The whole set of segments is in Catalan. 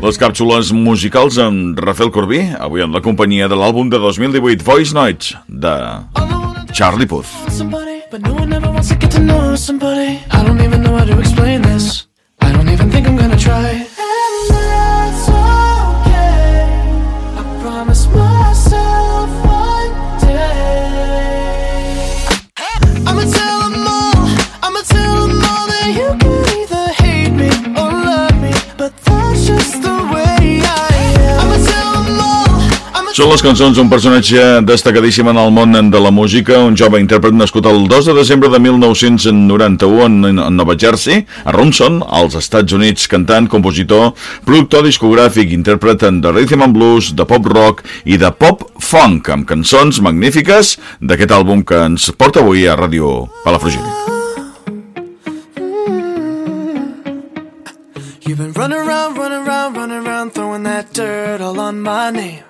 Les càpsules musicals amb Rafael Corbí, avui en la companyia de l'àlbum de 2018 Voice Notes de Charlie Puth. I don't even know how to explain this. I don't even think I'm gonna try. Són les cançons d'un personatge destacadíssim en el món de la música, un jove intèrpret nascut el 2 de desembre de 1991 en, Nova Jersey, a Rumson, als Estats Units, cantant, compositor, productor discogràfic, intèrpret de rhythm and blues, de pop rock i de pop funk, amb cançons magnífiques d'aquest àlbum que ens porta avui a Ràdio Palafrugell. You've been running around, running around, running around, throwing that dirt all on my name.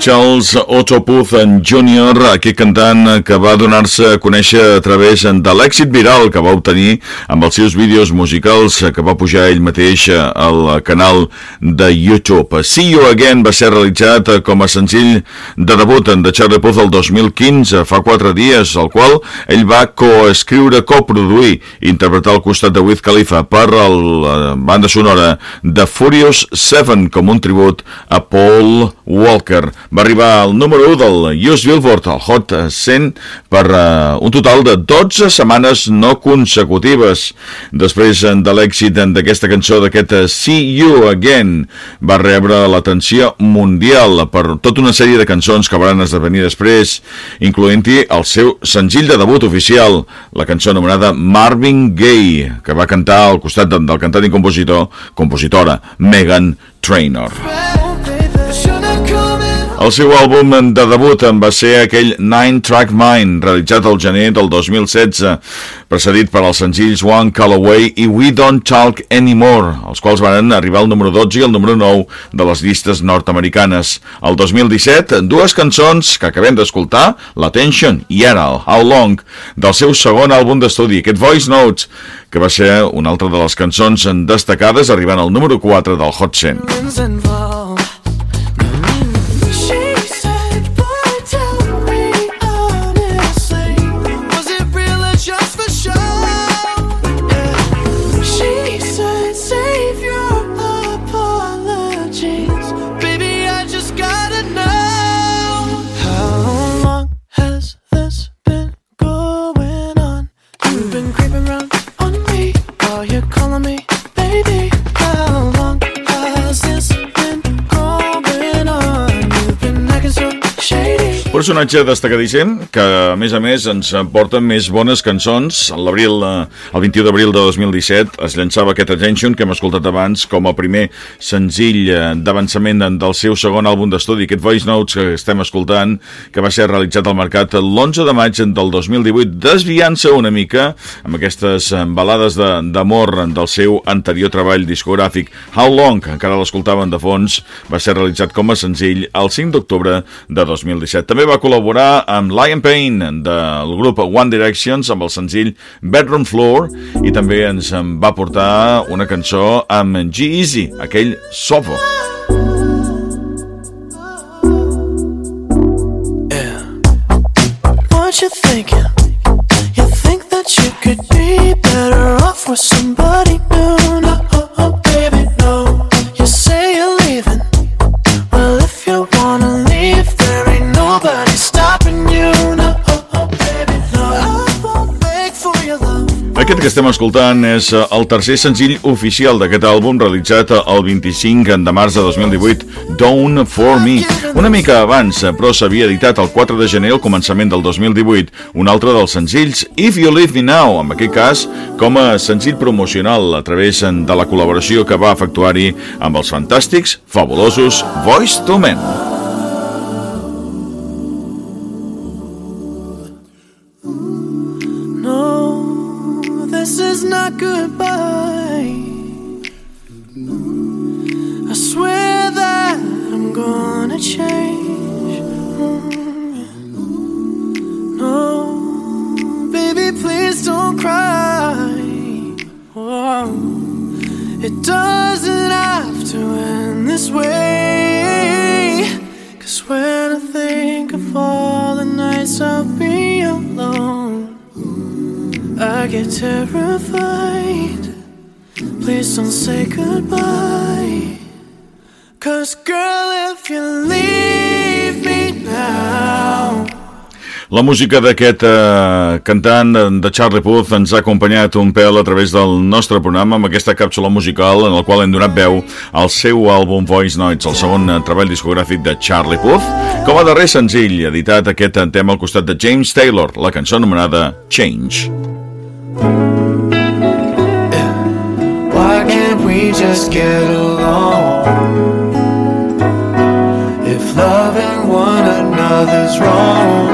Charles Otto Puth Jr., aquest cantant que va donar-se a conèixer a través de l'èxit viral que va obtenir amb els seus vídeos musicals que va pujar ell mateix al canal de YouTube. See You Again va ser realitzat com a senzill de debut de Charlie Puth el 2015, fa quatre dies, el qual ell va coescriure, coproduir i interpretar al costat de Wiz Khalifa per la banda sonora de Furious 7 com un tribut a Paul Walker. Va arribar al número 1 del US Billboard, al Hot 100, per uh, un total de 12 setmanes no consecutives. Després eh, de l'èxit d'aquesta cançó, d'aquest eh, See You Again, va rebre l'atenció mundial per tota una sèrie de cançons que van esdevenir després, incloent-hi el seu senzill de debut oficial, la cançó anomenada Marvin Gaye, que va cantar al costat de, del cantant i compositor, compositora Megan Trainor. Coming. El seu àlbum de debut en va ser aquell Nine Track Mind, realitzat el gener del 2016, precedit per els senzills One Call Away i We Don't Talk Anymore, els quals van arribar al número 12 i al número 9 de les llistes nord-americanes. El 2017, dues cançons que acabem d'escoltar, l'Attention i ara el How Long, del seu segon àlbum d'estudi, aquest Voice Notes, que va ser una altra de les cançons destacades, arribant al número 4 del Hot 100. Personatge destacadíssim que, a més a més, ens porta més bones cançons. L'abril, eh, el 21 d'abril de 2017 es llançava aquest Attention que hem escoltat abans com a primer senzill eh, d'avançament del seu segon àlbum d'estudi, aquest Voice Notes que estem escoltant, que va ser realitzat al mercat l'11 de maig del 2018, desviant-se una mica amb aquestes eh, balades de- d'amor del seu anterior treball discogràfic. How Long, encara l'escoltaven de fons, va ser realitzat com a senzill el 5 d'octubre de 2017. També va col·laborar amb Lion Payne del grup One Directions amb el senzill Bedroom Floor i també ens en va portar una cançó amb G-Eazy, aquell Sofo. Aquest que estem escoltant és eh, el tercer senzill oficial d'aquest àlbum realitzat el 25 de març de 2018, Down For Me. Una mica abans, eh, però s'havia editat el 4 de gener al començament del 2018, un altre dels senzills, If You Leave Me Now, en aquest cas com a senzill promocional a través de la col·laboració que va efectuar-hi amb els fantàstics, fabulosos Voice to Men. Is not goodbye. I swear that I'm gonna change. Mm. No, baby, please don't cry. Oh, it doesn't have to end this way. Get terrified. Please don't say goodbye. Cause girl, if you leave me now. La música d'aquest eh, cantant de Charlie Puth ens ha acompanyat un pèl a través del nostre programa amb aquesta càpsula musical en el qual hem donat veu al seu àlbum Voice Notes, el segon eh, treball discogràfic de Charlie Puth, com a darrer senzill, editat aquest tema al costat de James Taylor, la cançó anomenada Change. We just get along? If loving one another's wrong,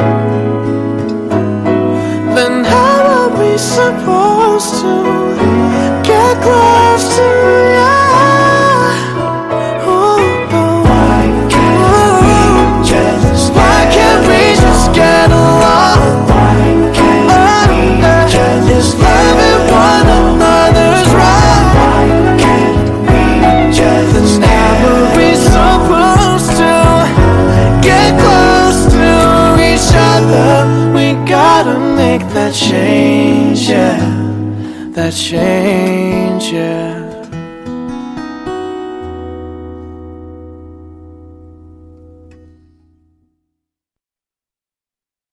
make that change, yeah. That change, yeah.